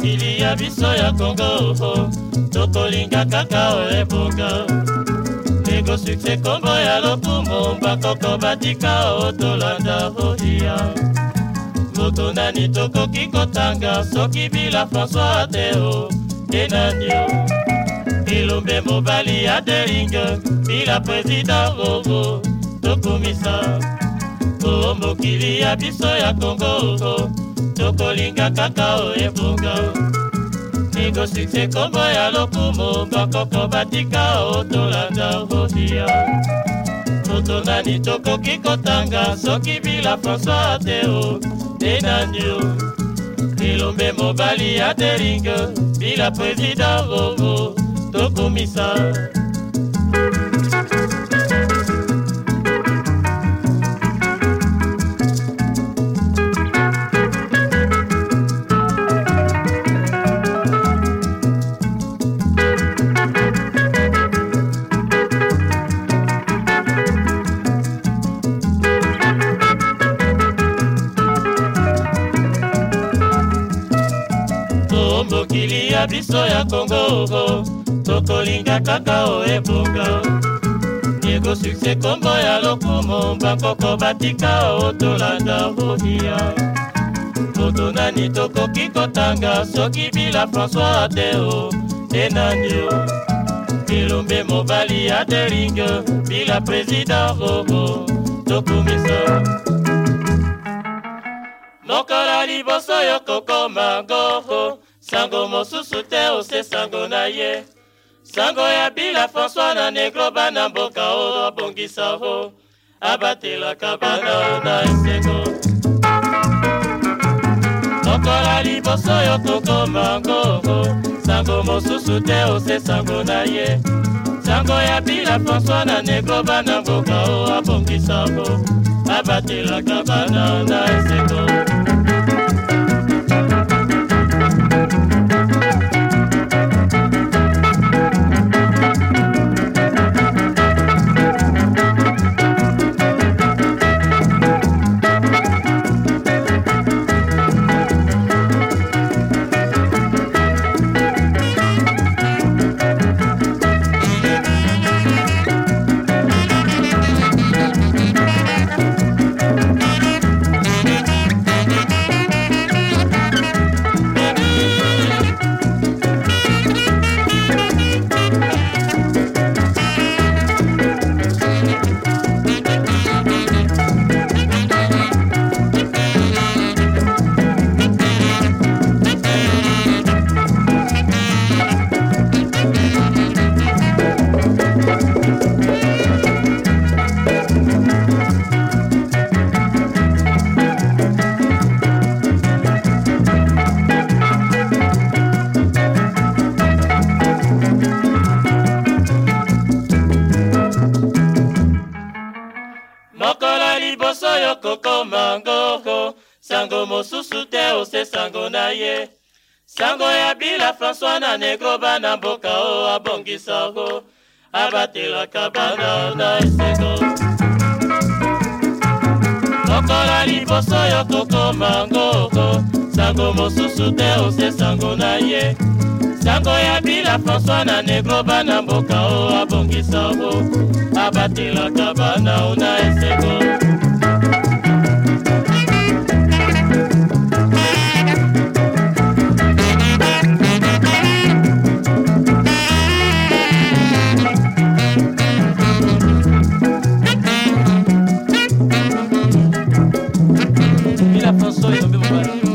mokili ya biso ya kongo tokolinga kaka oebonga ndeko sukse kombo ya lokumu bakoko batika o tolanda oia moto nani tokoki kotanga soki bila françois ateo te nanio elombe mobali ya deringe bila president oo tokumisa kongo mokili ya biso ya kongo tokolinga kaka o ebonga ningo sukse kombo ya lokumu bakoko batika o tolanda bodia moto nani tokoki kotanga soki bila françois te o te nani o lilombe mobali ya teringe bila president vovo tokumisa ya biso ya kongo tokolinga kaka o ebonga niego sukse kombo ya lokumu bankoko batika o tolanda rodia moto nani tokoki kotanga soki bila françois ate o te nani o bilombe mobali ateringe bila président robo tokumisa mokola liboso yo kokoma ngoko sango mosusu te ose sango na ye sango ya bila françois na negro bana mboka o abongisa o abatelaka bana o na esengo tokola liboso yo tokomango sango mosusu te ose sango na ye sango ya bila françois na negro bana mboka o abongisa o abatelaka bana o na esengo mokolo liboso yo kokoma ngoko sango mosusu te ose sango na ye sango ya bila françois na negro bana mboka o abongisango abatelaka bana na esengo mokolo liboso yo kokoma ngoko sango mosusu te ose sango na ye sango ya bila françois na negro bana mboka o abongisa o abatelaka banao na eseko François, il est tombé mon mari.